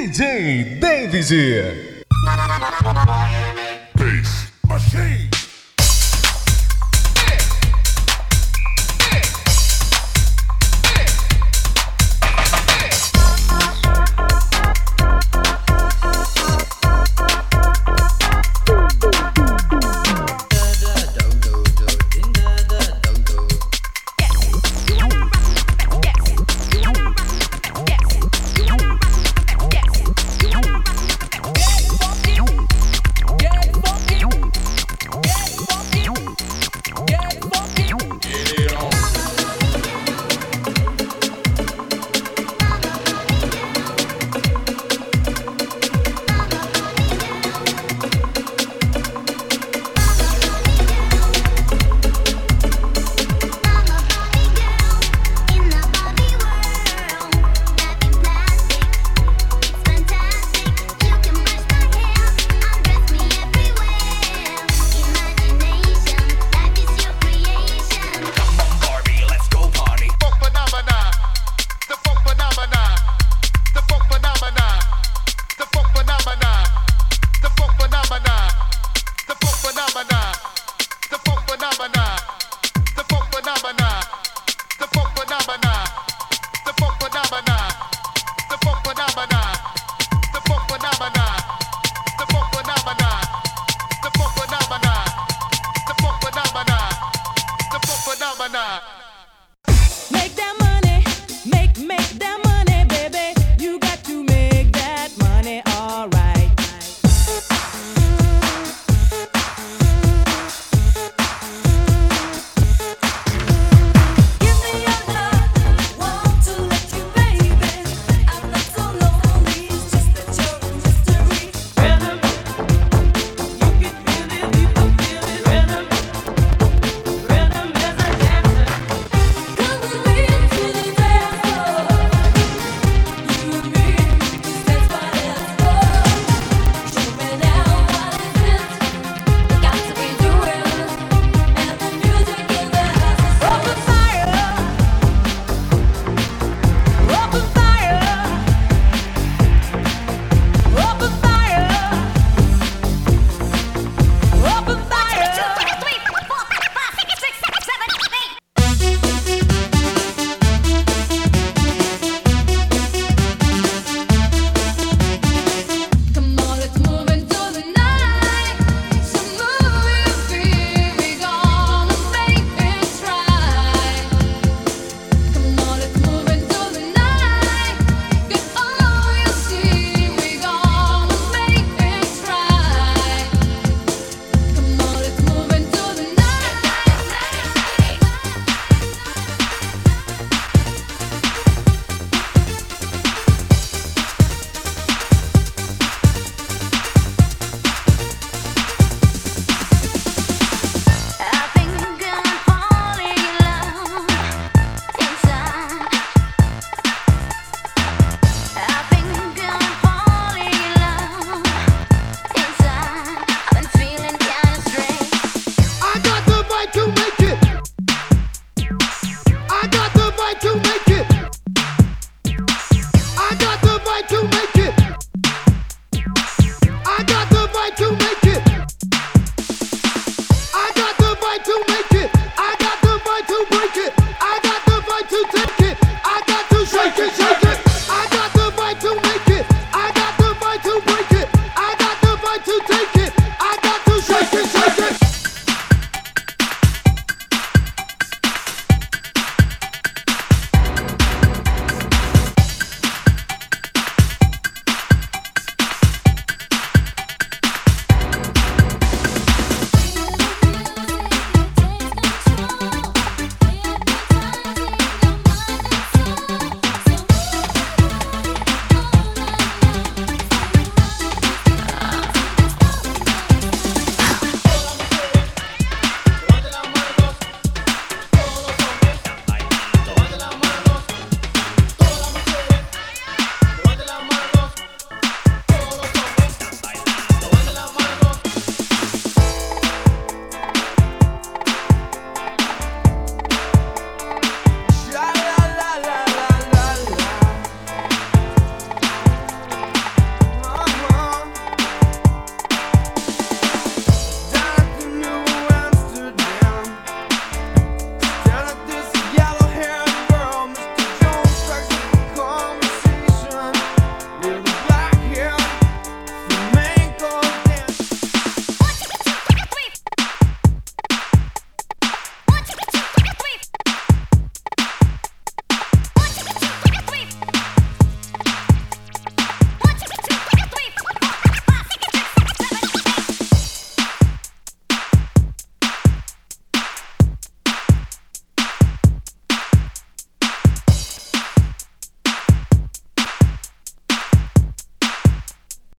DJ David.